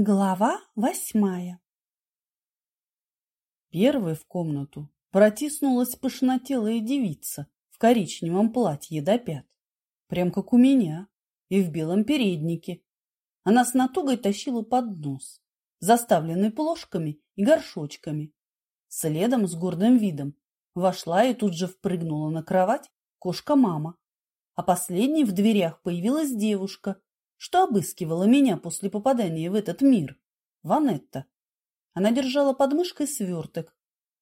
Глава восьмая Первой в комнату протиснулась пышнотелая девица в коричневом платье до пят, прям как у меня, и в белом переднике. Она с натугой тащила поднос, заставленный плошками и горшочками. Следом с гордым видом вошла и тут же впрыгнула на кровать кошка-мама. А последней в дверях появилась девушка что обыскивала меня после попадания в этот мир. Ванетта. Она держала под мышкой сверток,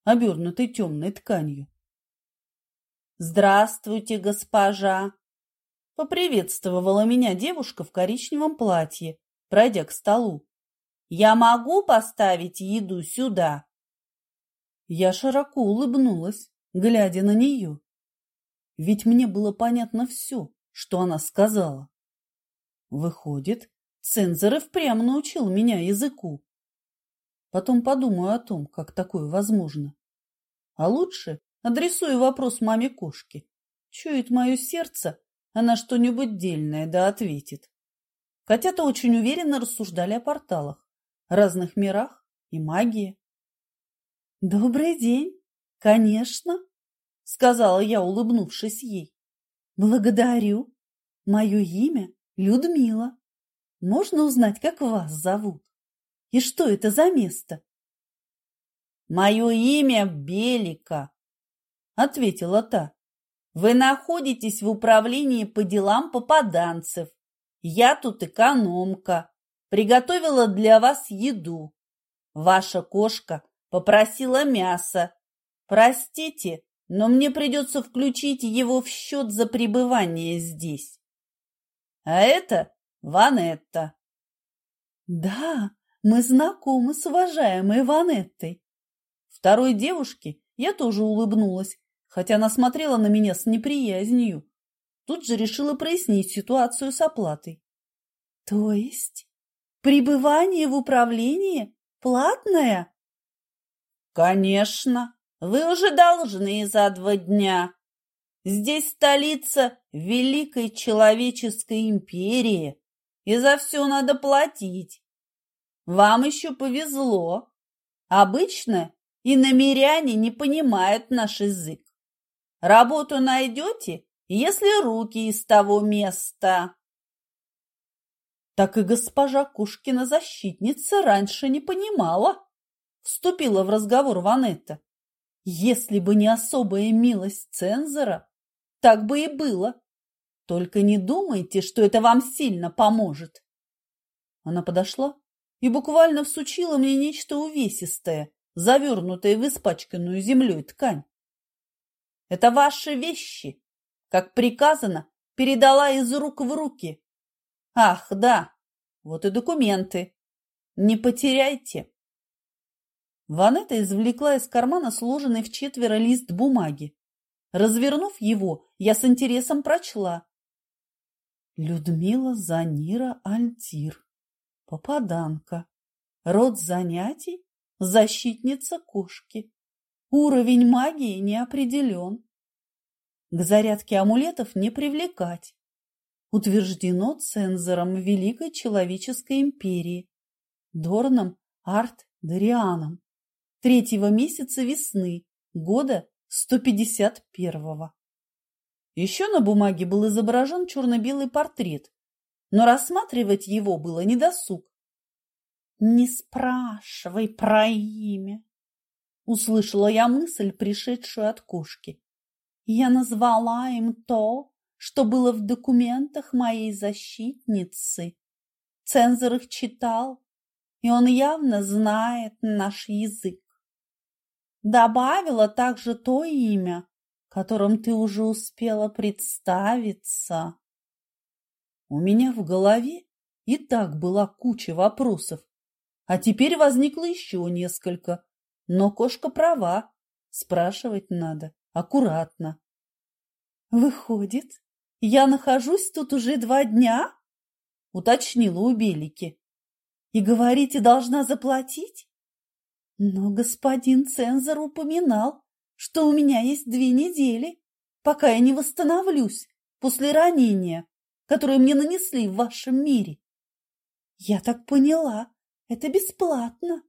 обернутый темной тканью. «Здравствуйте, госпожа!» Поприветствовала меня девушка в коричневом платье, пройдя к столу. «Я могу поставить еду сюда?» Я широко улыбнулась, глядя на нее. Ведь мне было понятно все, что она сказала. Выходит, цензор и впрямь научил меня языку. Потом подумаю о том, как такое возможно. А лучше адресую вопрос маме кошки. Чует мое сердце, она что-нибудь дельное да ответит. Котята очень уверенно рассуждали о порталах, разных мирах и магии. «Добрый день! Конечно!» — сказала я, улыбнувшись ей. «Благодарю! Мое имя Людмила. Можно узнать, как вас зовут? И что это за место? Мое имя Белика, ответила та. Вы находитесь в управлении по делам попаданцев. Я тут экономка. Приготовила для вас еду. Ваша кошка попросила мяса. Простите, но мне придется включить его в счет за пребывание здесь. А это Ванетта. Да, мы знакомы с уважаемой Ванеттой. Второй девушке я тоже улыбнулась, хотя она смотрела на меня с неприязнью. Тут же решила прояснить ситуацию с оплатой. То есть пребывание в управлении платное? Конечно, вы уже должны за два дня. Здесь столица Великой Человеческой Империи, и за все надо платить. Вам еще повезло. Обычно и намеряне не понимают наш язык. Работу найдете, если руки из того места. Так и госпожа Кушкина защитница раньше не понимала. Вступила в разговор Ванетта. Если бы не особая милость цензора, так бы и было. Только не думайте, что это вам сильно поможет. Она подошла и буквально всучила мне нечто увесистое, завернутое в испачканную землей ткань. Это ваши вещи, как приказано, передала из рук в руки. Ах, да, вот и документы. Не потеряйте. Ванетта извлекла из кармана сложенный в четверо лист бумаги Развернув его, я с интересом прочла. Людмила Занира Альтир. Попаданка. Род занятий – защитница кошки. Уровень магии не определен. К зарядке амулетов не привлекать. Утверждено цензором Великой Человеческой Империи, Дорном Арт Дарианом, третьего месяца весны, года 151-го. Еще на бумаге был изображен черно-белый портрет, но рассматривать его было недосуг. «Не спрашивай про имя», — услышала я мысль, пришедшую от кошки. Я назвала им то, что было в документах моей защитницы. Цензор их читал, и он явно знает наш язык. Добавила также то имя, которым ты уже успела представиться. У меня в голове и так была куча вопросов, а теперь возникло еще несколько. Но кошка права, спрашивать надо аккуратно. Выходит, я нахожусь тут уже два дня? Уточнила у Белики. И говорите, должна заплатить? Но господин цензор упоминал, что у меня есть две недели, пока я не восстановлюсь после ранения, которое мне нанесли в вашем мире. Я так поняла, Это бесплатно.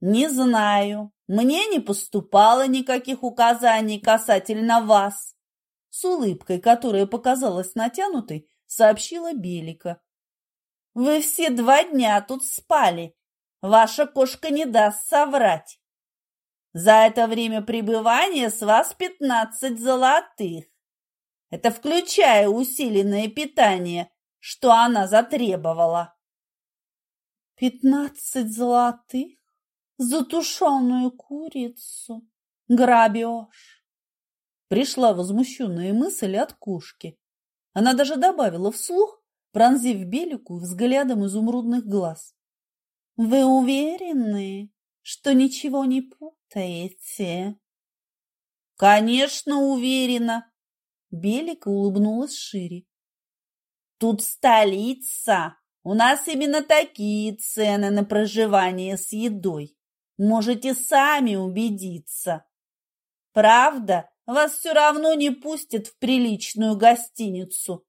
Не знаю. Мне не поступало никаких указаний касательно вас. С улыбкой, которая показалась натянутой, сообщила Белика. Вы все два дня тут спали. Ваша кошка не даст соврать. За это время пребывания с вас пятнадцать золотых. Это включая усиленное питание, что она затребовала. Пятнадцать золотых? За тушеную курицу? Грабеж? Пришла возмущенная мысль от кошки. Она даже добавила вслух, пронзив Белику взглядом изумрудных глаз. «Вы уверены, что ничего не путаете?» «Конечно, уверена!» Белика улыбнулась шире. «Тут столица! У нас именно такие цены на проживание с едой. Можете сами убедиться. Правда, вас все равно не пустят в приличную гостиницу.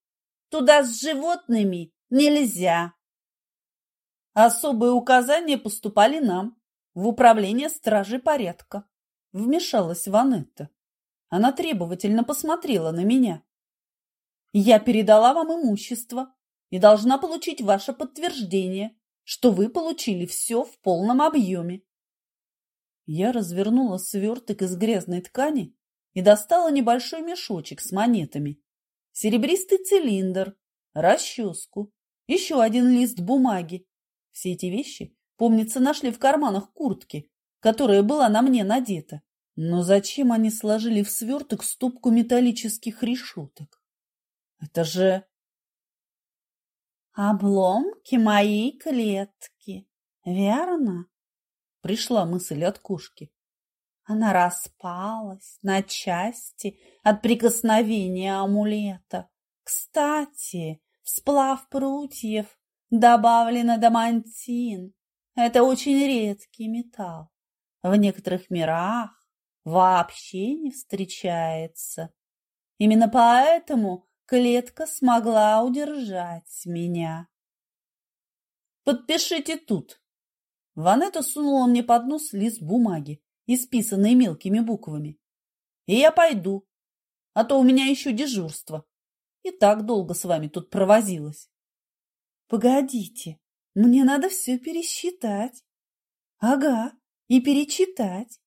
Туда с животными нельзя. Особые указания поступали нам, в управление стражи порядка. Вмешалась Ванетта. Она требовательно посмотрела на меня. Я передала вам имущество и должна получить ваше подтверждение, что вы получили все в полном объеме. Я развернула сверток из грязной ткани и достала небольшой мешочек с монетами, серебристый цилиндр, расческу, еще один лист бумаги. Все эти вещи, помнится, нашли в карманах куртки, которая была на мне надета. Но зачем они сложили в сверток стопку металлических решеток? Это же... Обломки моей клетки, верно? Пришла мысль от кошки. Она распалась на части от прикосновения амулета. Кстати, в сплав прутьев добавлен адамантин. Это очень редкий металл. В некоторых мирах вообще не встречается. Именно поэтому клетка смогла удержать меня. «Подпишите тут!» Ванетта сунула мне под нос лист бумаги, исписанный мелкими буквами. «И я пойду, а то у меня еще дежурство. И так долго с вами тут провозилась». «Погодите, мне надо все пересчитать». «Ага, и перечитать».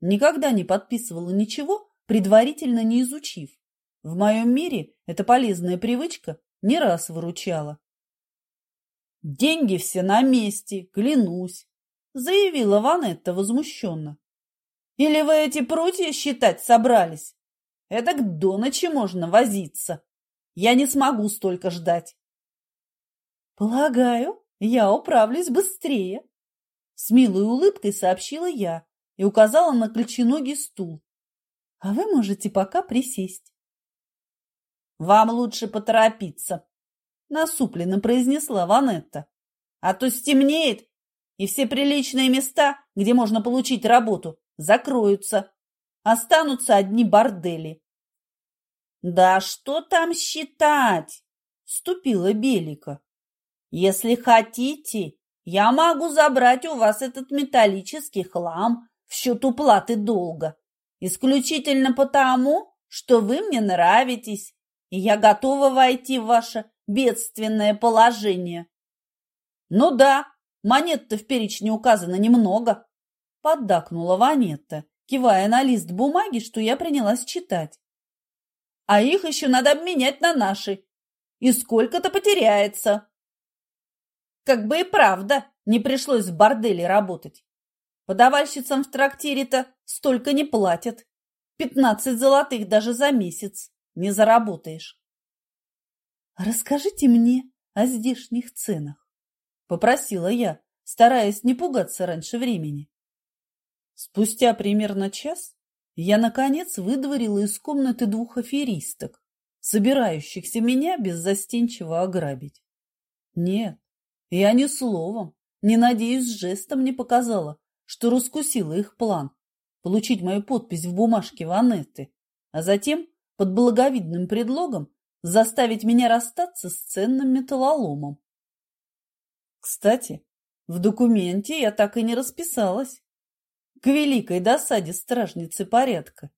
Никогда не подписывала ничего, предварительно не изучив. В моем мире эта полезная привычка не раз выручала. Деньги все на месте, клянусь, заявила Ванетта возмущенно. Или вы эти прутья считать собрались? Это до ночи можно возиться. Я не смогу столько ждать. Полагаю, я управлюсь быстрее. С милой улыбкой сообщила я и указала на колченогий стул. А вы можете пока присесть. Вам лучше поторопиться, насупленно произнесла Ванетта. А то стемнеет, и все приличные места, где можно получить работу, закроются. Останутся одни бордели. Да что там считать? Ступила Белика. Если хотите, я могу забрать у вас этот металлический хлам в счет уплаты долга. Исключительно потому, что вы мне нравитесь, и я готова войти в ваше бедственное положение. Ну да, монет-то в перечне указано немного, поддакнула Ванетта, кивая на лист бумаги, что я принялась читать. А их еще надо обменять на наши. И сколько-то потеряется. Как бы и правда не пришлось в борделе работать. Подавальщицам в трактире-то столько не платят. Пятнадцать золотых даже за месяц не заработаешь. Расскажите мне о здешних ценах, попросила я, стараясь не пугаться раньше времени. Спустя примерно час я, наконец, выдворила из комнаты двух аферисток, собирающихся меня беззастенчиво ограбить. Нет, я ни словом, не надеюсь, жестом не показала, что раскусила их план получить мою подпись в бумажке Ванетты, а затем под благовидным предлогом заставить меня расстаться с ценным металлоломом. Кстати, в документе я так и не расписалась. К великой досаде стражницы порядка.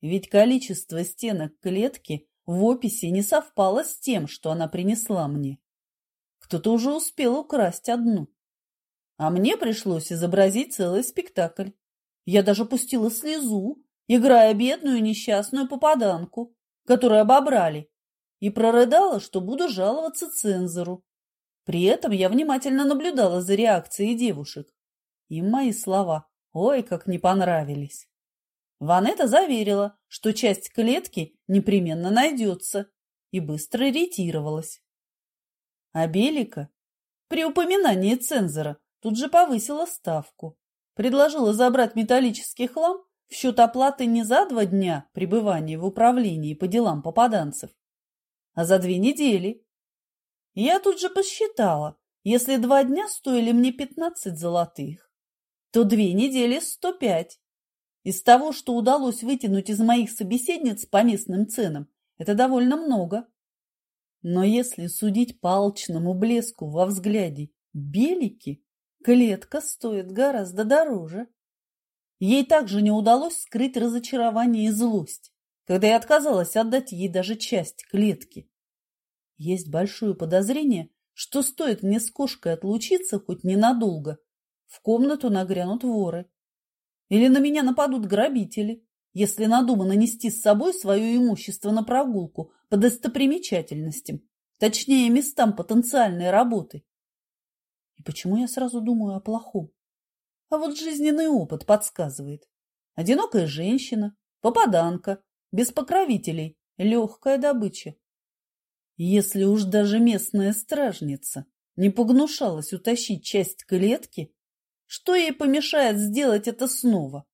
Ведь количество стенок клетки в описи не совпало с тем, что она принесла мне. Кто-то уже успел украсть одну. А мне пришлось изобразить целый спектакль. Я даже пустила слезу, играя бедную несчастную попаданку, которую обобрали, и прорыдала, что буду жаловаться цензору. При этом я внимательно наблюдала за реакцией девушек. Им мои слова ой, как не понравились. Ванетта заверила, что часть клетки непременно найдется, и быстро ретировалась. А Белика при упоминании цензора тут же повысила ставку. Предложила забрать металлический хлам в счет оплаты не за два дня пребывания в управлении по делам попаданцев, а за две недели. Я тут же посчитала, если два дня стоили мне пятнадцать золотых, то две недели сто пять. Из того, что удалось вытянуть из моих собеседниц по местным ценам, это довольно много. Но если судить по алчному блеску во взгляде белики, клетка стоит гораздо дороже. Ей также не удалось скрыть разочарование и злость, когда я отказалась отдать ей даже часть клетки. Есть большое подозрение, что стоит мне с кошкой отлучиться хоть ненадолго, в комнату нагрянут воры. Или на меня нападут грабители, если надумано нести с собой свое имущество на прогулку по достопримечательностям, точнее, местам потенциальной работы. И почему я сразу думаю о плохом? А вот жизненный опыт подсказывает. Одинокая женщина, попаданка, без покровителей, легкая добыча. Если уж даже местная стражница не погнушалась утащить часть клетки, что ей помешает сделать это снова,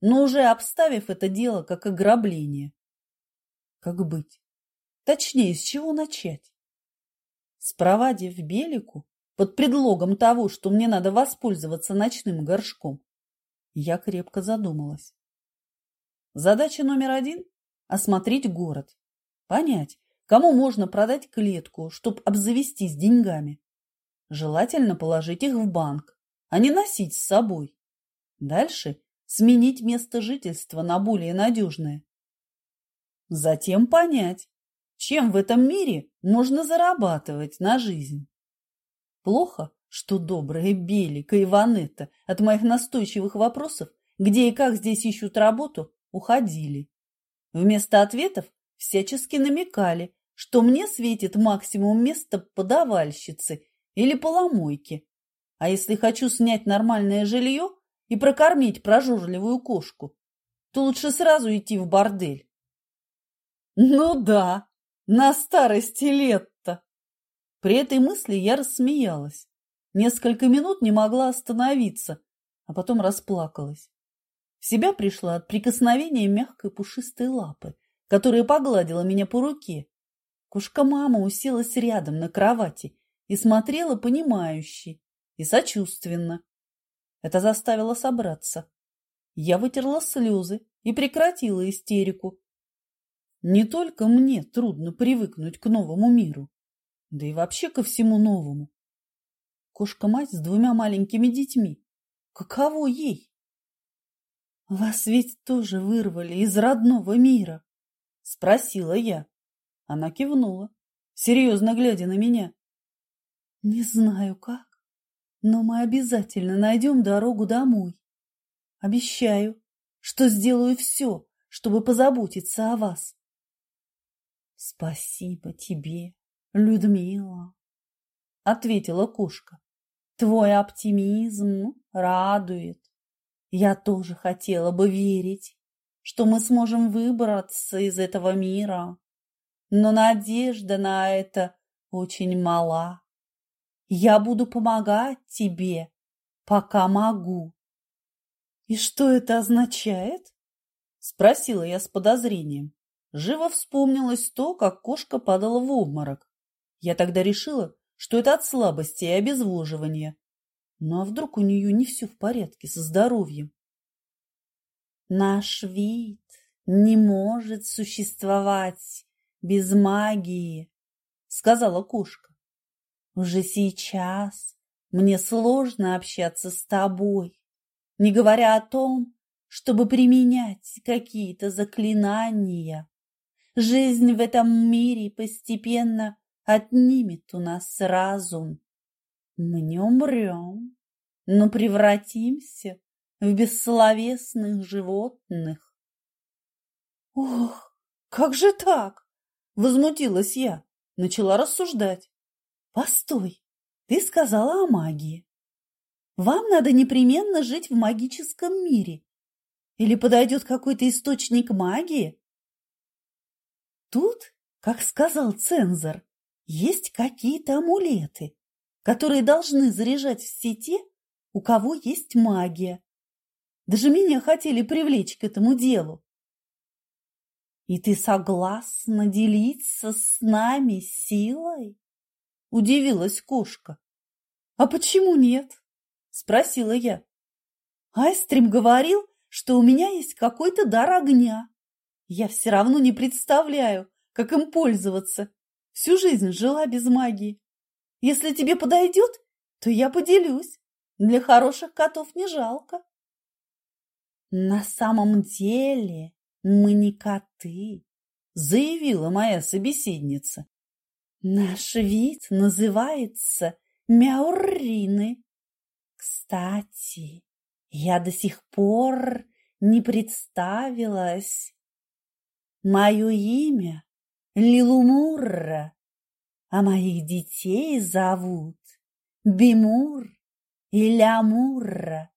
но уже обставив это дело как ограбление? Как быть? Точнее, с чего начать? Спровадив Белику под предлогом того, что мне надо воспользоваться ночным горшком, я крепко задумалась. Задача номер один – осмотреть город, понять, кому можно продать клетку, чтобы обзавестись деньгами. Желательно положить их в банк, а не носить с собой. Дальше сменить место жительства на более надежное. Затем понять, чем в этом мире можно зарабатывать на жизнь. Плохо, что добрая Белика и Ванетта от моих настойчивых вопросов, где и как здесь ищут работу, уходили. Вместо ответов всячески намекали, что мне светит максимум места подавальщицы или поломойки, а если хочу снять нормальное жилье и прокормить прожорливую кошку, то лучше сразу идти в бордель. Ну да, на старости лет-то. При этой мысли я рассмеялась. Несколько минут не могла остановиться, а потом расплакалась. В себя пришла от прикосновения мягкой пушистой лапы, которая погладила меня по руке. Кошка-мама уселась рядом на кровати и смотрела понимающе, и сочувственно. Это заставило собраться. Я вытерла слезы и прекратила истерику. Не только мне трудно привыкнуть к новому миру, да и вообще ко всему новому. Кошка-мать с двумя маленькими детьми. Каково ей? Вас ведь тоже вырвали из родного мира? Спросила я. Она кивнула, серьезно глядя на меня. Не знаю как, но мы обязательно найдем дорогу домой. Обещаю, что сделаю все, чтобы позаботиться о вас. Спасибо тебе, Людмила, ответила кошка. Твой оптимизм радует. Я тоже хотела бы верить, что мы сможем выбраться из этого мира, но надежда на это очень мала. Я буду помогать тебе, пока могу. И что это означает? Спросила я с подозрением. Живо вспомнилось то, как кошка падала в обморок. Я тогда решила, что это от слабости и обезвоживания. Ну а вдруг у нее не все в порядке со здоровьем? Наш вид не может существовать без магии, сказала кошка. Уже сейчас мне сложно общаться с тобой, не говоря о том, чтобы применять какие-то заклинания. Жизнь в этом мире постепенно отнимет у нас разум. Мы не умрем, но превратимся в бессловесных животных. Ох, как же так? Возмутилась я, начала рассуждать. Постой, ты сказала о магии. Вам надо непременно жить в магическом мире. Или подойдет какой-то источник магии? Тут, как сказал цензор, есть какие-то амулеты, которые должны заряжать все те, у кого есть магия. Даже меня хотели привлечь к этому делу. И ты согласна делиться с нами силой? Удивилась кошка. А почему нет? Спросила я. Айстрим говорил, что у меня есть какой-то дар огня. Я все равно не представляю, как им пользоваться. Всю жизнь жила без магии. Если тебе подойдет, то я поделюсь. Для хороших котов не жалко. На самом деле мы не коты, заявила моя собеседница. Наш вид называется мяуррины. Кстати, я до сих пор не представилась. Мое имя Лилумурра, а моих детей зовут Бимур и Лямурра.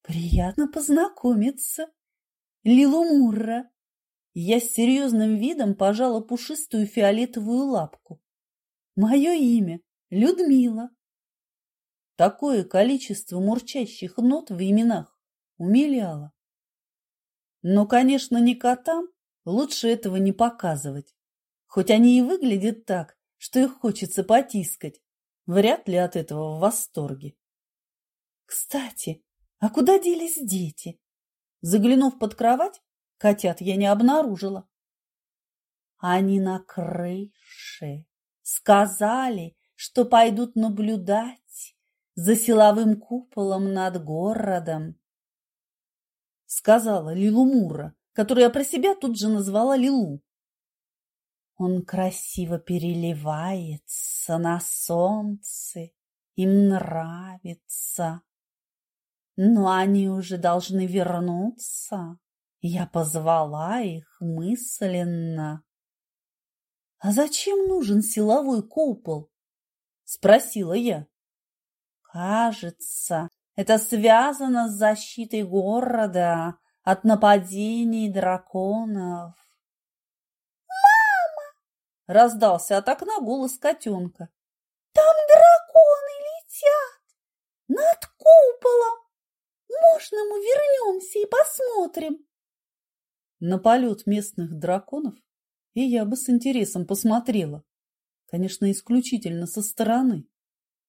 Приятно познакомиться, Лилумурра. Я с серьезным видом пожала пушистую фиолетовую лапку. Мое имя Людмила. Такое количество мурчащих нот в именах умиляло. Но, конечно, не котам лучше этого не показывать. Хоть они и выглядят так, что их хочется потискать, вряд ли от этого в восторге. Кстати, а куда делись дети? Заглянув под кровать, котят я не обнаружила. Они на крыше. Сказали, что пойдут наблюдать за силовым куполом над городом сказала Лилу Мура, которую я про себя тут же назвала Лилу. Он красиво переливается на солнце, им нравится. Но они уже должны вернуться. Я позвала их мысленно. — А зачем нужен силовой купол? — спросила я. — Кажется, это связано с защитой города от нападений драконов. «Мама!» — раздался от окна голос котенка. «Там драконы летят над куполом! Можно мы вернемся и посмотрим?» На полет местных драконов и я бы с интересом посмотрела. Конечно, исключительно со стороны.